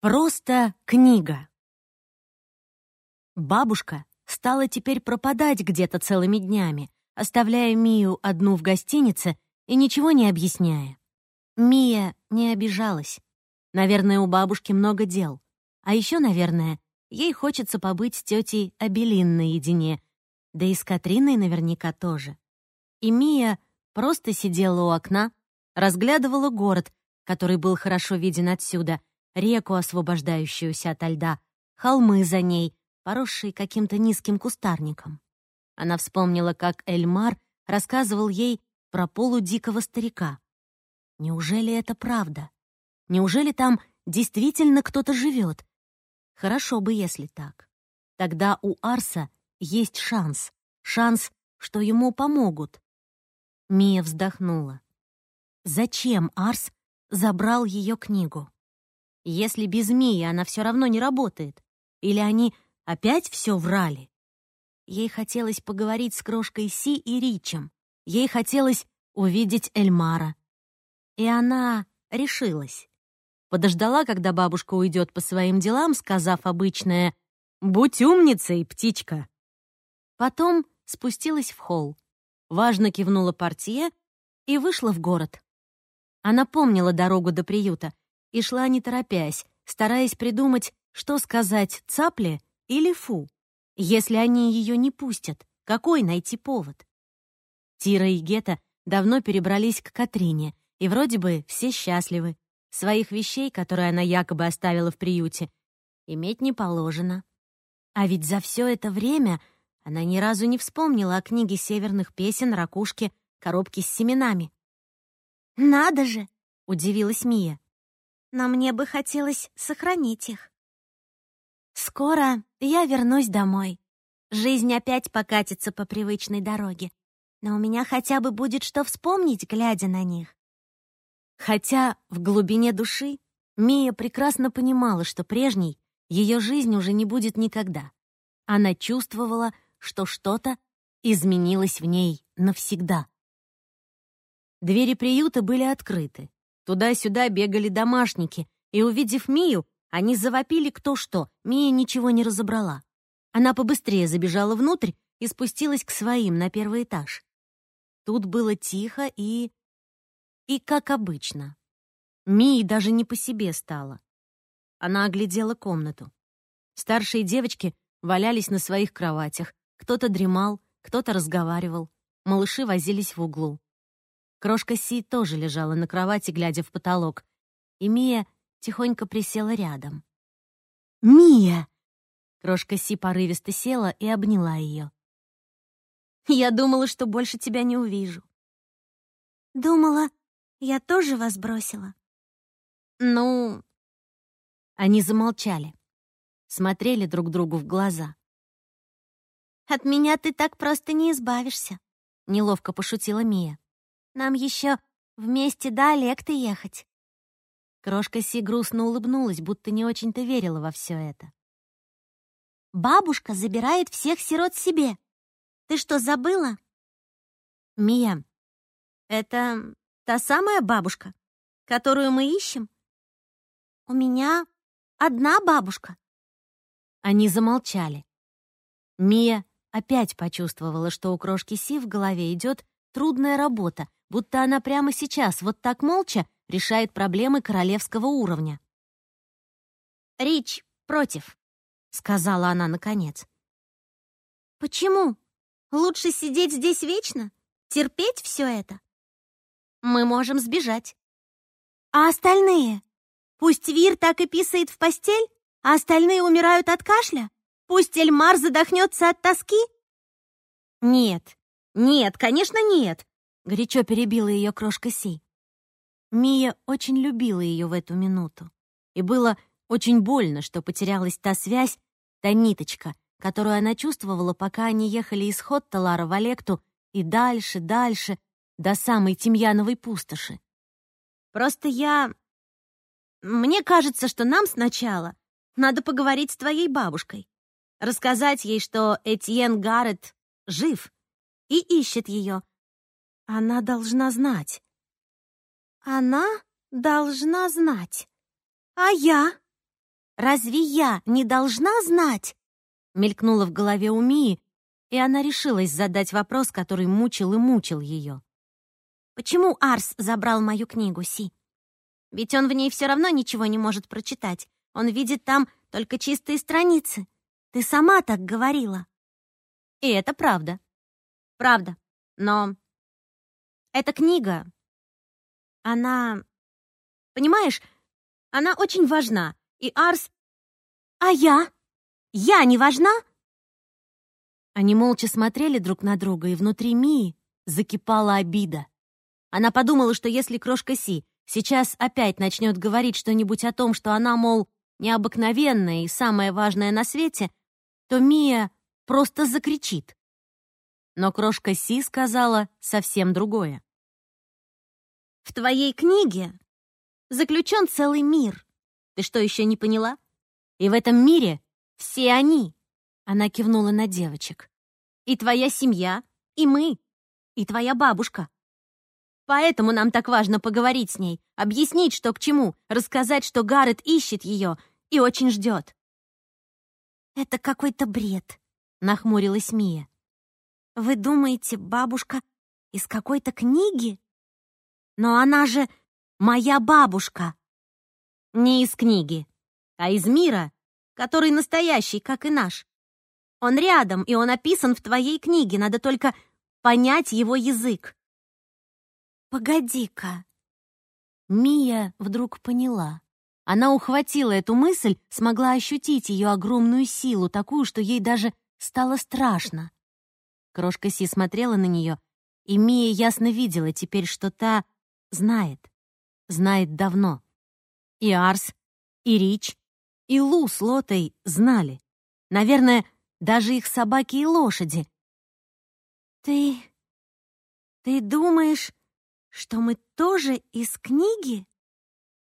Просто книга. Бабушка стала теперь пропадать где-то целыми днями, оставляя Мию одну в гостинице и ничего не объясняя. Мия не обижалась. Наверное, у бабушки много дел. А еще, наверное, ей хочется побыть с тетей Абелин наедине, да и с Катриной наверняка тоже. И Мия просто сидела у окна, разглядывала город, который был хорошо виден отсюда, реку, освобождающуюся ото льда, холмы за ней, поросшие каким-то низким кустарником. Она вспомнила, как Эльмар рассказывал ей про полудикого старика. Неужели это правда? Неужели там действительно кто-то живет? Хорошо бы, если так. Тогда у Арса есть шанс. Шанс, что ему помогут. Мия вздохнула. Зачем Арс забрал ее книгу? Если без Мии она все равно не работает? Или они опять все врали? Ей хотелось поговорить с крошкой Си и Ричем. Ей хотелось увидеть Эльмара. И она решилась. Подождала, когда бабушка уйдет по своим делам, сказав обычное «Будь умницей, птичка!». Потом спустилась в холл, важно кивнула портье и вышла в город. Она помнила дорогу до приюта, и шла не торопясь, стараясь придумать, что сказать цапле или фу. Если они ее не пустят, какой найти повод? Тира и Гета давно перебрались к Катрине, и вроде бы все счастливы. Своих вещей, которые она якобы оставила в приюте, иметь не положено. А ведь за все это время она ни разу не вспомнила о книге северных песен, ракушке, коробке с семенами. «Надо же!» — удивилась Мия но мне бы хотелось сохранить их. Скоро я вернусь домой. Жизнь опять покатится по привычной дороге, но у меня хотя бы будет что вспомнить, глядя на них. Хотя в глубине души Мия прекрасно понимала, что прежней ее жизнь уже не будет никогда. Она чувствовала, что что-то изменилось в ней навсегда. Двери приюта были открыты. Туда-сюда бегали домашники, и, увидев Мию, они завопили кто что. Мия ничего не разобрала. Она побыстрее забежала внутрь и спустилась к своим на первый этаж. Тут было тихо и... и как обычно. Мии даже не по себе стало. Она оглядела комнату. Старшие девочки валялись на своих кроватях. Кто-то дремал, кто-то разговаривал. Малыши возились в углу. Крошка Си тоже лежала на кровати, глядя в потолок, и Мия тихонько присела рядом. «Мия!» Крошка Си порывисто села и обняла ее. «Я думала, что больше тебя не увижу». «Думала, я тоже вас бросила». «Ну...» Они замолчали, смотрели друг другу в глаза. «От меня ты так просто не избавишься», — неловко пошутила Мия. Нам еще вместе до Олекты ехать». Крошка Си грустно улыбнулась, будто не очень-то верила во все это. «Бабушка забирает всех сирот себе. Ты что, забыла?» «Мия, это та самая бабушка, которую мы ищем?» «У меня одна бабушка». Они замолчали. Мия опять почувствовала, что у крошки Си в голове идет трудная работа, будто она прямо сейчас, вот так молча, решает проблемы королевского уровня. «Рич против», — сказала она наконец. «Почему? Лучше сидеть здесь вечно? Терпеть все это?» «Мы можем сбежать». «А остальные? Пусть Вир так и писает в постель, а остальные умирают от кашля? Пусть Эльмар задохнется от тоски?» «Нет, нет, конечно, нет!» Горячо перебила ее крошка Си. Мия очень любила ее в эту минуту. И было очень больно, что потерялась та связь, та ниточка, которую она чувствовала, пока они ехали из Хотталара в Олекту и дальше, дальше, до самой Тимьяновой пустоши. «Просто я... Мне кажется, что нам сначала надо поговорить с твоей бабушкой, рассказать ей, что Этьен Гаррет жив и ищет ее, она должна знать. Она должна знать. А я? Разве я не должна знать?» Мелькнула в голове у Мии, и она решилась задать вопрос, который мучил и мучил ее. «Почему Арс забрал мою книгу, Си? Ведь он в ней все равно ничего не может прочитать. Он видит там только чистые страницы. Ты сама так говорила». И это правда. Правда. Но эта книга, она... Понимаешь, она очень важна. И Арс... А я? Я не важна? Они молча смотрели друг на друга, и внутри Мии закипала обида. Она подумала, что если крошка Си сейчас опять начнет говорить что-нибудь о том, что она, мол, необыкновенная и самое важное на свете, то Мия просто закричит. Но крошка Си сказала совсем другое. «В твоей книге заключен целый мир. Ты что, еще не поняла? И в этом мире все они!» Она кивнула на девочек. «И твоя семья, и мы, и твоя бабушка. Поэтому нам так важно поговорить с ней, объяснить, что к чему, рассказать, что Гаррет ищет ее и очень ждет». «Это какой-то бред», — нахмурилась Мия. «Вы думаете, бабушка из какой-то книги? Но она же моя бабушка!» «Не из книги, а из мира, который настоящий, как и наш. Он рядом, и он описан в твоей книге, надо только понять его язык». «Погоди-ка!» Мия вдруг поняла. Она ухватила эту мысль, смогла ощутить ее огромную силу, такую, что ей даже Стало страшно. Крошка Си смотрела на нее, и Мия ясно видела теперь, что та знает. Знает давно. И Арс, и Рич, и Лу с Лотой знали. Наверное, даже их собаки и лошади. «Ты... ты думаешь, что мы тоже из книги?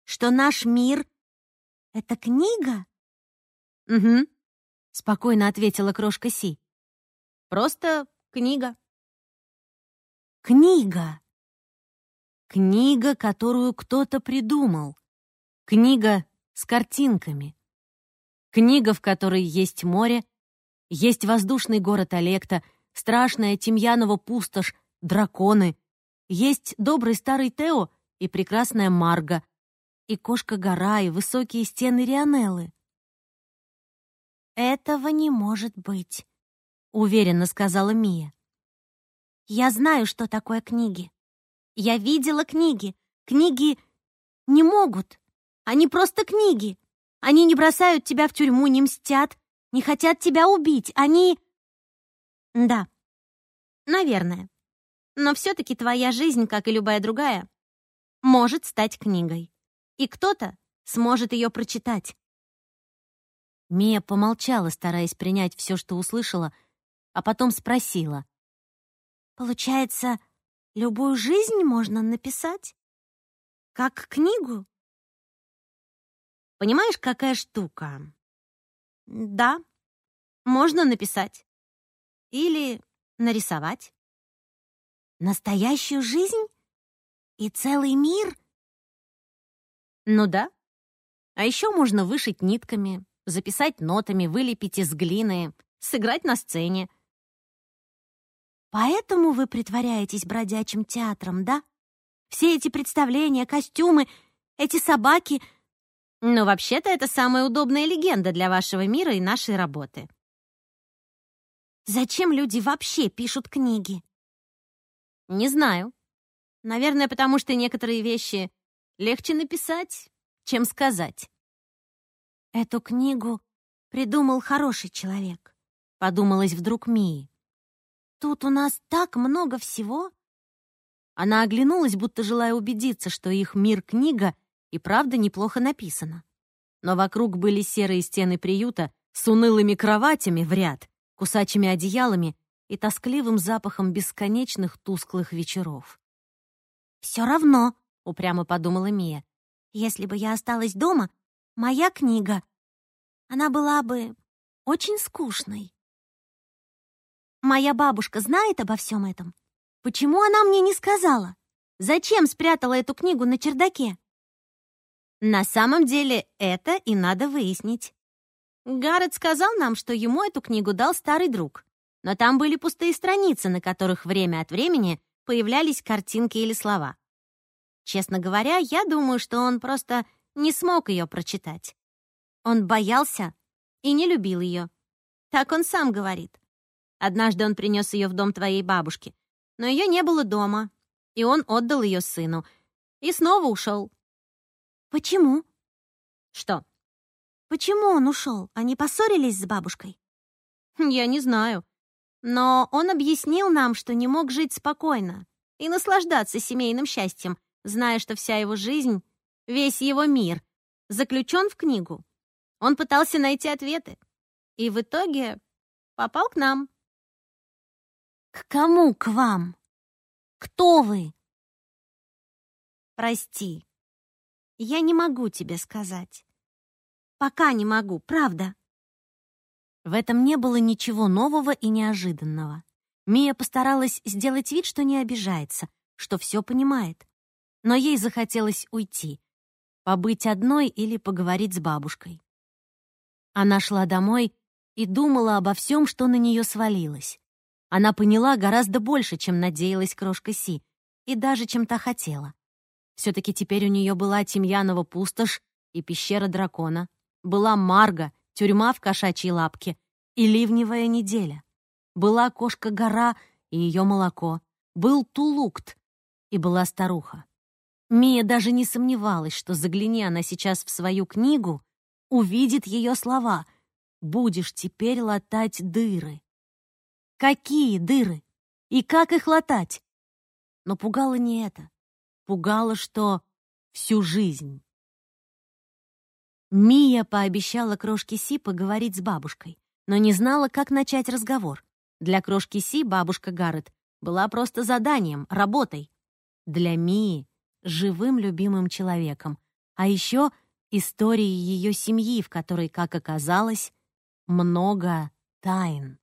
Что наш мир — это книга?» «Угу», спокойно ответила крошка Си. Просто книга. Книга. Книга, которую кто-то придумал. Книга с картинками. Книга, в которой есть море, есть воздушный город Олекта, страшная Тимьянова пустошь, драконы, есть добрый старый Тео и прекрасная Марга, и кошка-гора, и высокие стены Рионеллы. «Этого не может быть», — уверенно сказала Мия. «Я знаю, что такое книги. Я видела книги. Книги не могут. Они просто книги. Они не бросают тебя в тюрьму, не мстят, не хотят тебя убить. Они...» «Да, наверное. Но все-таки твоя жизнь, как и любая другая, может стать книгой. И кто-то сможет ее прочитать. Мия помолчала, стараясь принять все, что услышала, а потом спросила. «Получается, любую жизнь можно написать? Как книгу?» «Понимаешь, какая штука?» «Да, можно написать. Или нарисовать». «Настоящую жизнь? И целый мир?» «Ну да. А еще можно вышить нитками, записать нотами, вылепить из глины, сыграть на сцене. Поэтому вы притворяетесь бродячим театром, да? Все эти представления, костюмы, эти собаки... Ну, вообще-то, это самая удобная легенда для вашего мира и нашей работы. Зачем люди вообще пишут книги? Не знаю. Наверное, потому что некоторые вещи легче написать, чем сказать. Эту книгу придумал хороший человек, подумалось вдруг Мии. Тут у нас так много всего. Она оглянулась, будто желая убедиться, что их мир-книга и правда неплохо написана. Но вокруг были серые стены приюта с унылыми кроватями в ряд, кусачими одеялами и тоскливым запахом бесконечных тусклых вечеров. «Все равно», — упрямо подумала Мия, «если бы я осталась дома, моя книга. Она была бы очень скучной. Моя бабушка знает обо всем этом. Почему она мне не сказала? Зачем спрятала эту книгу на чердаке? На самом деле это и надо выяснить. Гаррет сказал нам, что ему эту книгу дал старый друг, но там были пустые страницы, на которых время от времени появлялись картинки или слова. Честно говоря, я думаю, что он просто не смог ее прочитать. Он боялся и не любил ее. Так он сам говорит. Однажды он принес ее в дом твоей бабушки, но ее не было дома, и он отдал ее сыну и снова ушел. Почему? Что? Почему он ушел? Они поссорились с бабушкой? Я не знаю. Но он объяснил нам, что не мог жить спокойно и наслаждаться семейным счастьем, зная, что вся его жизнь, весь его мир, заключен в книгу. Он пытался найти ответы и в итоге попал к нам. К кому к вам? Кто вы? Прости, я не могу тебе сказать. Пока не могу, правда. В этом не было ничего нового и неожиданного. Мия постаралась сделать вид, что не обижается, что все понимает. Но ей захотелось уйти, побыть одной или поговорить с бабушкой. Она шла домой и думала обо всем, что на нее свалилось. Она поняла гораздо больше, чем надеялась крошка Си, и даже чем та хотела. Все-таки теперь у нее была Тимьянова пустошь и пещера дракона, была Марга, тюрьма в кошачьей лапке и ливневая неделя. Была кошка-гора и ее молоко, был Тулукт и была старуха. Мия даже не сомневалась, что загляни она сейчас в свою книгу, увидит ее слова «Будешь теперь латать дыры». Какие дыры? И как их латать? Но пугало не это. Пугало, что всю жизнь. Мия пообещала крошке Си поговорить с бабушкой, но не знала, как начать разговор. Для крошки Си бабушка Гаррет была просто заданием, работой. Для Мии — живым любимым человеком. А еще историей ее семьи, в которой, как оказалось, много тайн.